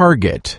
target.